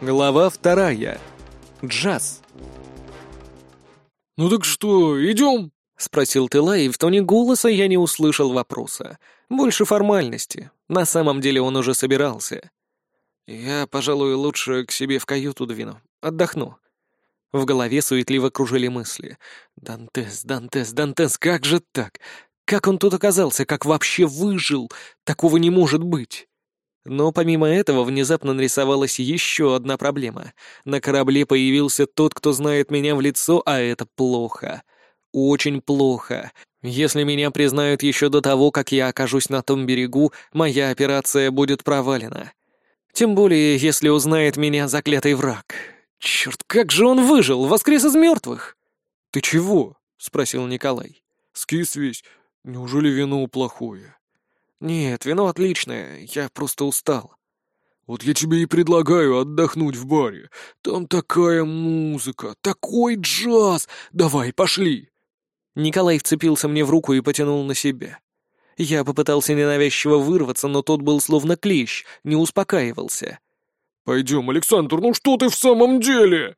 Глава вторая. Джаз. «Ну так что, идем?» — спросил Тыла, и в тоне голоса я не услышал вопроса. Больше формальности. На самом деле он уже собирался. Я, пожалуй, лучше к себе в каюту двину. Отдохну. В голове суетливо кружили мысли. «Дантес, Дантес, Дантес, как же так? Как он тут оказался? Как вообще выжил? Такого не может быть!» Но помимо этого внезапно нарисовалась еще одна проблема. На корабле появился тот, кто знает меня в лицо, а это плохо. Очень плохо. Если меня признают еще до того, как я окажусь на том берегу, моя операция будет провалена. Тем более, если узнает меня заклятый враг. Черт, как же он выжил, воскрес из мертвых! «Ты чего?» — спросил Николай. «Скис весь. Неужели вино плохое?» «Нет, вино отличное, я просто устал». «Вот я тебе и предлагаю отдохнуть в баре. Там такая музыка, такой джаз! Давай, пошли!» Николай вцепился мне в руку и потянул на себя. Я попытался ненавязчиво вырваться, но тот был словно клещ, не успокаивался. «Пойдем, Александр, ну что ты в самом деле?»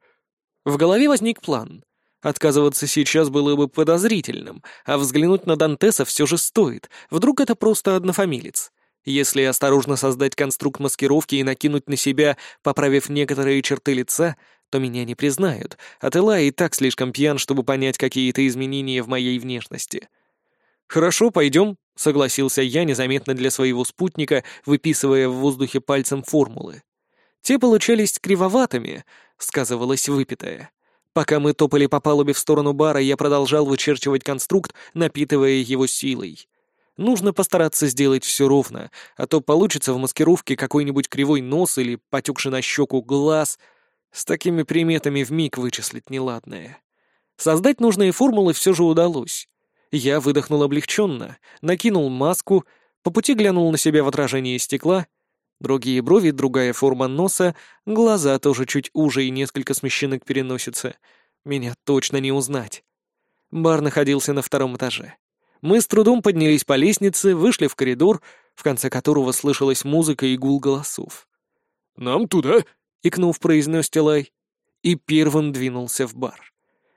В голове возник план. Отказываться сейчас было бы подозрительным, а взглянуть на Дантеса все же стоит. Вдруг это просто однофамилец. Если осторожно создать конструкт маскировки и накинуть на себя, поправив некоторые черты лица, то меня не признают, а Тела и так слишком пьян, чтобы понять какие-то изменения в моей внешности. «Хорошо, пойдем», — согласился я незаметно для своего спутника, выписывая в воздухе пальцем формулы. Те получались кривоватыми, сказывалось выпитое. Пока мы топали по палубе в сторону бара, я продолжал вычерчивать конструкт, напитывая его силой. Нужно постараться сделать все ровно, а то получится в маскировке какой-нибудь кривой нос или потекший на щеку глаз. С такими приметами вмиг вычислить неладное. Создать нужные формулы все же удалось. Я выдохнул облегченно, накинул маску, по пути глянул на себя в отражение стекла. Другие брови, другая форма носа, глаза тоже чуть уже и несколько смещены к переносице. Меня точно не узнать. Бар находился на втором этаже. Мы с трудом поднялись по лестнице, вышли в коридор, в конце которого слышалась музыка и гул голосов. «Нам туда!» — икнув, произнес Телай. И первым двинулся в бар.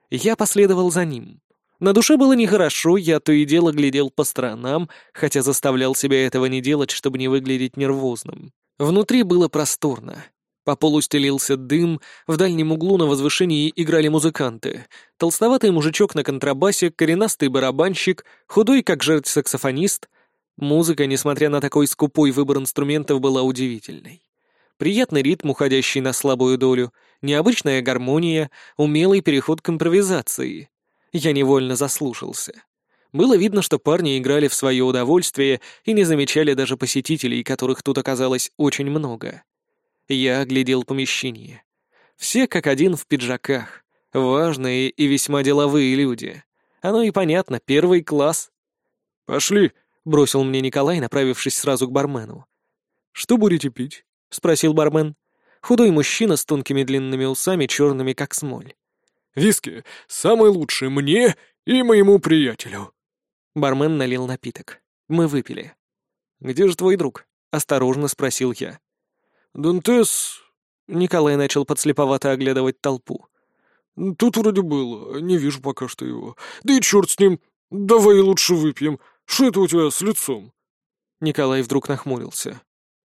Я последовал за ним. На душе было нехорошо, я то и дело глядел по сторонам, хотя заставлял себя этого не делать, чтобы не выглядеть нервозным. Внутри было просторно. По полу стелился дым, в дальнем углу на возвышении играли музыканты. Толстоватый мужичок на контрабасе, коренастый барабанщик, худой как жертв саксофонист. Музыка, несмотря на такой скупой выбор инструментов, была удивительной. Приятный ритм, уходящий на слабую долю, необычная гармония, умелый переход к импровизации. Я невольно заслушался. Было видно, что парни играли в свое удовольствие и не замечали даже посетителей, которых тут оказалось очень много. Я оглядел помещение. Все как один в пиджаках. Важные и весьма деловые люди. Оно и понятно, первый класс. «Пошли», — бросил мне Николай, направившись сразу к бармену. «Что будете пить?» — спросил бармен. Худой мужчина с тонкими длинными усами, черными как смоль. «Виски, самый лучший мне и моему приятелю». Бармен налил напиток. Мы выпили. «Где же твой друг?» — осторожно спросил я. «Дантес...» — Николай начал подслеповато оглядывать толпу. «Тут вроде было, не вижу пока что его. Да и черт с ним, давай лучше выпьем. Что это у тебя с лицом?» Николай вдруг нахмурился.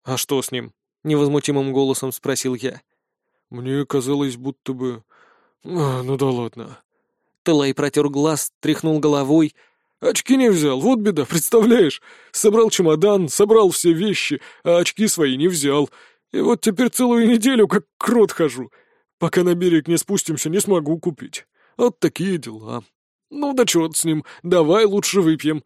«А что с ним?» — невозмутимым голосом спросил я. «Мне казалось, будто бы... А, ну да ладно». Тылай протер глаз, тряхнул головой. «Очки не взял, вот беда, представляешь? Собрал чемодан, собрал все вещи, а очки свои не взял. И вот теперь целую неделю как крот хожу. Пока на берег не спустимся, не смогу купить. Вот такие дела. Ну да черт с ним, давай лучше выпьем.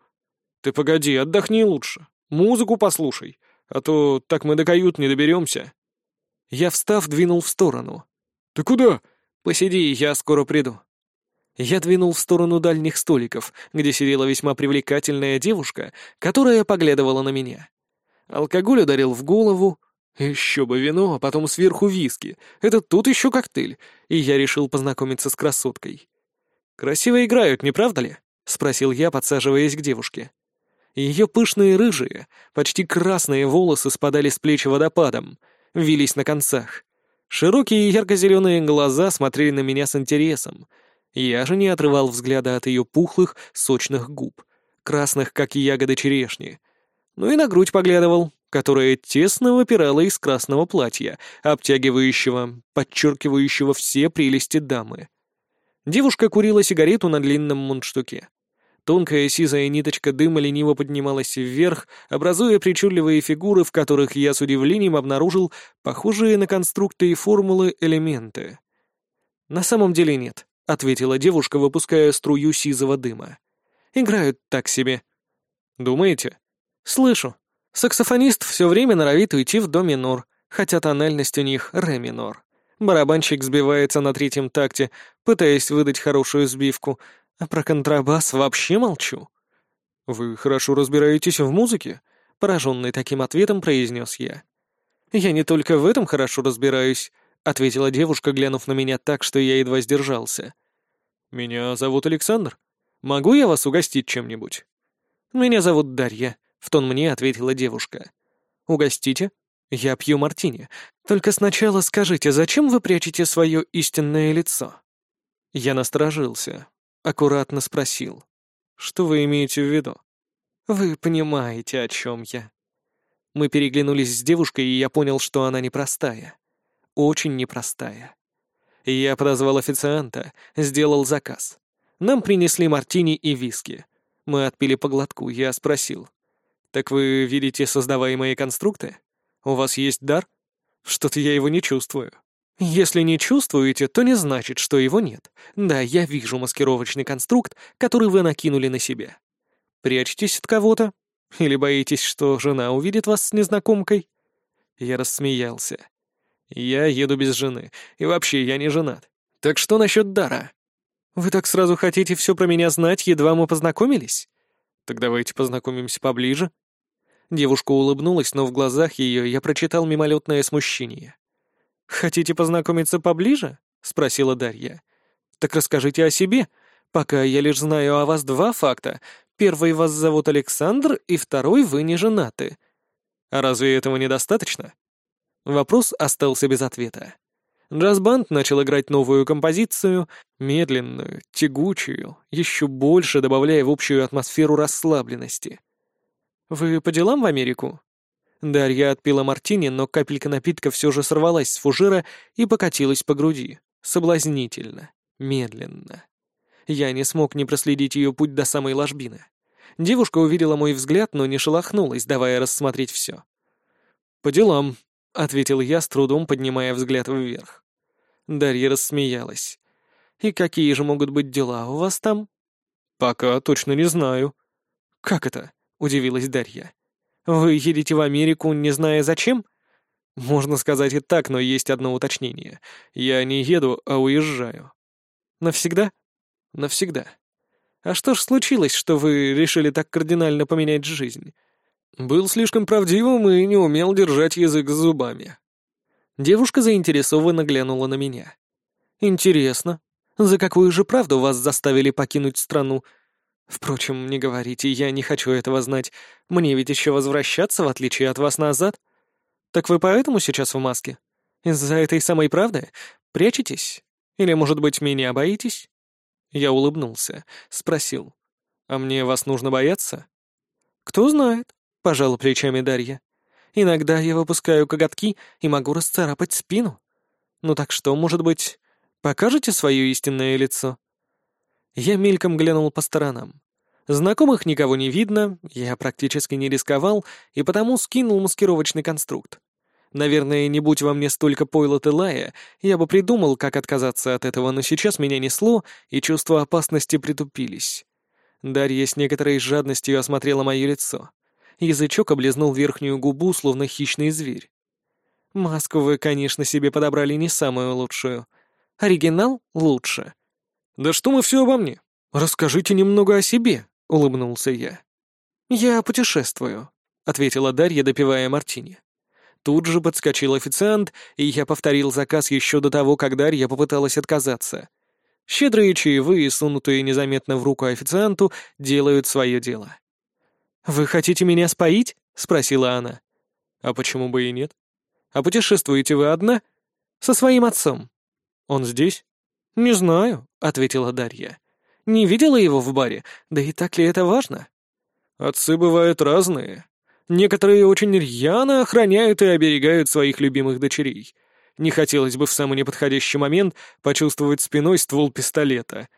Ты погоди, отдохни лучше. Музыку послушай, а то так мы до кают не доберемся. Я, встав, двинул в сторону. Ты куда? Посиди, я скоро приду. Я двинул в сторону дальних столиков, где сидела весьма привлекательная девушка, которая поглядывала на меня. Алкоголь ударил в голову, еще бы вино, а потом сверху виски. Это тут еще коктейль. И я решил познакомиться с красоткой. «Красиво играют, не правда ли?» — спросил я, подсаживаясь к девушке. Ее пышные рыжие, почти красные волосы спадали с плеч водопадом, вились на концах. Широкие ярко-зеленые глаза смотрели на меня с интересом. Я же не отрывал взгляда от ее пухлых, сочных губ, красных, как ягоды черешни. Ну и на грудь поглядывал, которая тесно выпирала из красного платья, обтягивающего, подчеркивающего все прелести дамы. Девушка курила сигарету на длинном мундштуке. Тонкая сизая ниточка дыма лениво поднималась вверх, образуя причудливые фигуры, в которых я с удивлением обнаружил похожие на конструкты и формулы элементы. «На самом деле нет», — ответила девушка, выпуская струю сизого дыма. «Играют так себе». «Думаете?» «Слышу. Саксофонист все время норовит уйти в до минор, хотя тональность у них ре минор. Барабанщик сбивается на третьем такте, пытаясь выдать хорошую сбивку, а про контрабас вообще молчу. «Вы хорошо разбираетесь в музыке?» — пораженный таким ответом произнес я. «Я не только в этом хорошо разбираюсь», — ответила девушка, глянув на меня так, что я едва сдержался. «Меня зовут Александр. Могу я вас угостить чем-нибудь?» «Меня зовут Дарья», — в тон мне ответила девушка. «Угостите? Я пью мартини. Только сначала скажите, зачем вы прячете свое истинное лицо?» Я насторожился, аккуратно спросил. «Что вы имеете в виду?» «Вы понимаете, о чем я». Мы переглянулись с девушкой, и я понял, что она непростая. Очень непростая. Я подозвал официанта, сделал заказ. Нам принесли мартини и виски. Мы отпили по глотку, я спросил. «Так вы видите создаваемые конструкты? У вас есть дар? Что-то я его не чувствую». Если не чувствуете, то не значит, что его нет. Да, я вижу маскировочный конструкт, который вы накинули на себя. Прячетесь от кого-то? Или боитесь, что жена увидит вас с незнакомкой? Я рассмеялся. Я еду без жены, и вообще я не женат. Так что насчет дара? Вы так сразу хотите все про меня знать, едва мы познакомились? Так давайте познакомимся поближе. Девушка улыбнулась, но в глазах ее я прочитал мимолетное смущение. «Хотите познакомиться поближе?» — спросила Дарья. «Так расскажите о себе. Пока я лишь знаю о вас два факта. Первый вас зовут Александр, и второй вы не женаты. А разве этого недостаточно?» Вопрос остался без ответа. Джаз-банд начал играть новую композицию, медленную, тягучую, еще больше добавляя в общую атмосферу расслабленности. «Вы по делам в Америку?» Дарья отпила мартини, но капелька напитка все же сорвалась с фужера и покатилась по груди. Соблазнительно. Медленно. Я не смог не проследить ее путь до самой ложбины. Девушка увидела мой взгляд, но не шелохнулась, давая рассмотреть все. «По делам», — ответил я, с трудом поднимая взгляд вверх. Дарья рассмеялась. «И какие же могут быть дела у вас там?» «Пока точно не знаю». «Как это?» — удивилась Дарья. Вы едете в Америку, не зная зачем? Можно сказать и так, но есть одно уточнение. Я не еду, а уезжаю. Навсегда? Навсегда. А что ж случилось, что вы решили так кардинально поменять жизнь? Был слишком правдивым и не умел держать язык с зубами. Девушка заинтересованно глянула на меня. «Интересно, за какую же правду вас заставили покинуть страну, Впрочем, не говорите, я не хочу этого знать. Мне ведь еще возвращаться, в отличие от вас, назад. Так вы поэтому сейчас в маске? Из-за этой самой правды? Прячетесь? Или, может быть, меня боитесь?» Я улыбнулся, спросил. «А мне вас нужно бояться?» «Кто знает», — пожала плечами Дарья. «Иногда я выпускаю коготки и могу расцарапать спину. Ну так что, может быть, покажете свое истинное лицо?» Я мельком глянул по сторонам. Знакомых никого не видно, я практически не рисковал и потому скинул маскировочный конструкт. Наверное, не будь во мне столько пойла Телая, я бы придумал, как отказаться от этого, но сейчас меня несло, и чувства опасности притупились. Дарья с некоторой жадностью осмотрела мое лицо. Язычок облизнул верхнюю губу, словно хищный зверь. Маску вы, конечно, себе подобрали не самую лучшую. Оригинал лучше. «Да что мы все обо мне? Расскажите немного о себе», — улыбнулся я. «Я путешествую», — ответила Дарья, допивая мартини. Тут же подскочил официант, и я повторил заказ еще до того, как Дарья попыталась отказаться. Щедрые чаевые, сунутые незаметно в руку официанту, делают свое дело. «Вы хотите меня споить?» — спросила она. «А почему бы и нет? А путешествуете вы одна?» «Со своим отцом». «Он здесь?» «Не знаю», — ответила Дарья. «Не видела его в баре, да и так ли это важно?» «Отцы бывают разные. Некоторые очень рьяно охраняют и оберегают своих любимых дочерей. Не хотелось бы в самый неподходящий момент почувствовать спиной ствол пистолета».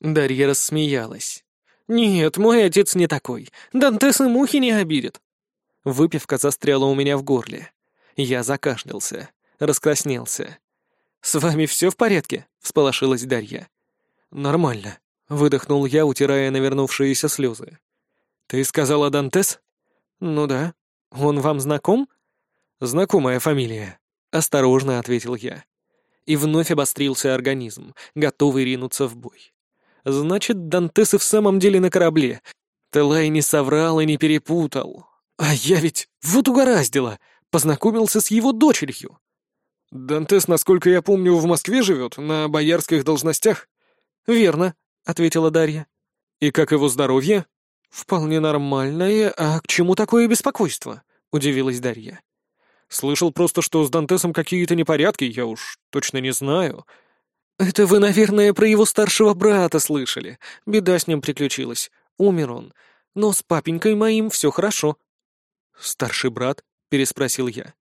Дарья рассмеялась. «Нет, мой отец не такой. Дантес и мухи не обидит». Выпивка застряла у меня в горле. Я закашлялся, раскраснелся. «С вами все в порядке?» — всполошилась Дарья. «Нормально», — выдохнул я, утирая навернувшиеся слезы. «Ты сказала Дантес?» «Ну да. Он вам знаком?» «Знакомая фамилия», — осторожно ответил я. И вновь обострился организм, готовый ринуться в бой. «Значит, Дантес и в самом деле на корабле. Телай не соврал и не перепутал. А я ведь вот угораздило, познакомился с его дочерью». «Дантес, насколько я помню, в Москве живет, на боярских должностях?» «Верно», — ответила Дарья. «И как его здоровье?» «Вполне нормальное. А к чему такое беспокойство?» — удивилась Дарья. «Слышал просто, что с Дантесом какие-то непорядки, я уж точно не знаю». «Это вы, наверное, про его старшего брата слышали. Беда с ним приключилась. Умер он. Но с папенькой моим все хорошо». «Старший брат?» — переспросил я.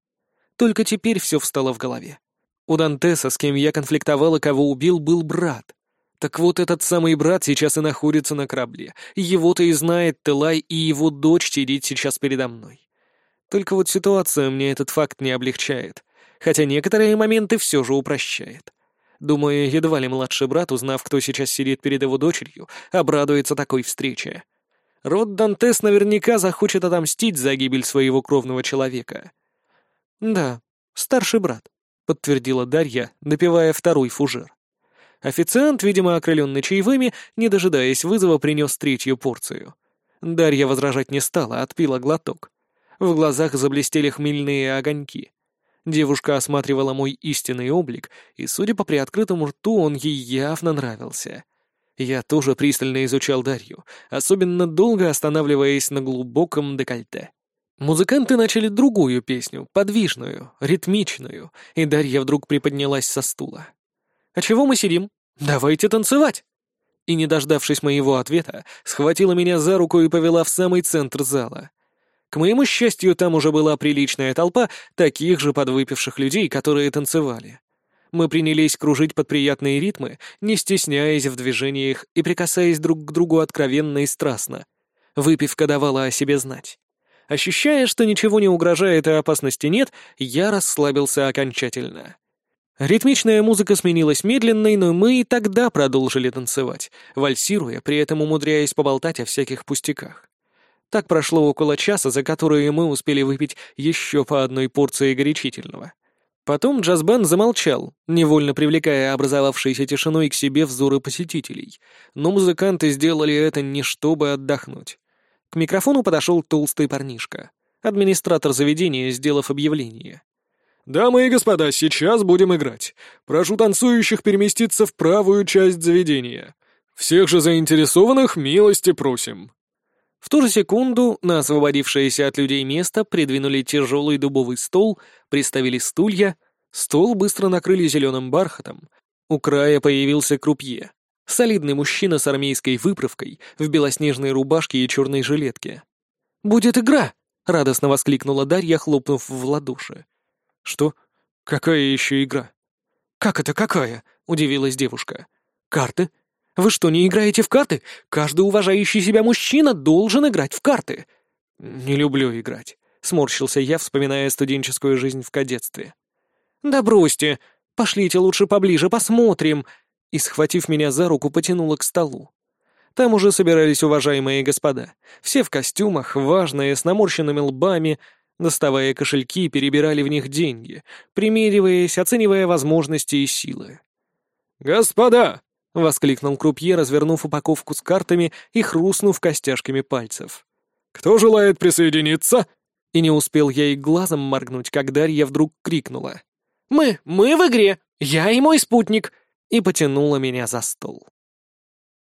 Только теперь все встало в голове. У Дантеса, с кем я конфликтовал и кого убил, был брат. Так вот, этот самый брат сейчас и находится на корабле. Его-то и знает Телай, и его дочь сидит сейчас передо мной. Только вот ситуация мне этот факт не облегчает, хотя некоторые моменты все же упрощает. Думаю, едва ли младший брат, узнав, кто сейчас сидит перед его дочерью, обрадуется такой встрече. Род Дантес наверняка захочет отомстить за гибель своего кровного человека. «Да, старший брат», — подтвердила Дарья, допивая второй фужер. Официант, видимо, окрыленный чаевыми, не дожидаясь вызова, принес третью порцию. Дарья возражать не стала, отпила глоток. В глазах заблестели хмельные огоньки. Девушка осматривала мой истинный облик, и, судя по приоткрытому рту, он ей явно нравился. Я тоже пристально изучал Дарью, особенно долго останавливаясь на глубоком декольте. Музыканты начали другую песню, подвижную, ритмичную, и Дарья вдруг приподнялась со стула. «А чего мы сидим? Давайте танцевать!» И, не дождавшись моего ответа, схватила меня за руку и повела в самый центр зала. К моему счастью, там уже была приличная толпа таких же подвыпивших людей, которые танцевали. Мы принялись кружить под приятные ритмы, не стесняясь в движениях и прикасаясь друг к другу откровенно и страстно. Выпивка давала о себе знать. Ощущая, что ничего не угрожает и опасности нет, я расслабился окончательно. Ритмичная музыка сменилась медленной, но мы и тогда продолжили танцевать, вальсируя, при этом умудряясь поболтать о всяких пустяках. Так прошло около часа, за которые мы успели выпить еще по одной порции горячительного. Потом джаз-бенд замолчал, невольно привлекая образовавшейся тишиной к себе взоры посетителей, но музыканты сделали это не чтобы отдохнуть. К микрофону подошел толстый парнишка, администратор заведения, сделав объявление. «Дамы и господа, сейчас будем играть. Прошу танцующих переместиться в правую часть заведения. Всех же заинтересованных милости просим». В ту же секунду на освободившееся от людей место придвинули тяжелый дубовый стол, приставили стулья, стол быстро накрыли зеленым бархатом. У края появился крупье. Солидный мужчина с армейской выправкой, в белоснежной рубашке и черной жилетке. «Будет игра!» — радостно воскликнула Дарья, хлопнув в ладоши. «Что? Какая еще игра?» «Как это какая?» — удивилась девушка. «Карты? Вы что, не играете в карты? Каждый уважающий себя мужчина должен играть в карты». «Не люблю играть», — сморщился я, вспоминая студенческую жизнь в кадетстве. «Да бросьте! Пошлите лучше поближе, посмотрим!» И, схватив меня за руку, потянула к столу. Там уже собирались уважаемые господа. Все в костюмах, важные, с наморщенными лбами, Доставая кошельки, перебирали в них деньги, примериваясь, оценивая возможности и силы. «Господа!» — воскликнул крупье, развернув упаковку с картами и хрустнув костяшками пальцев. «Кто желает присоединиться?» И не успел я и глазом моргнуть, как Дарья вдруг крикнула. «Мы! Мы в игре! Я и мой спутник!» и потянула меня за стол.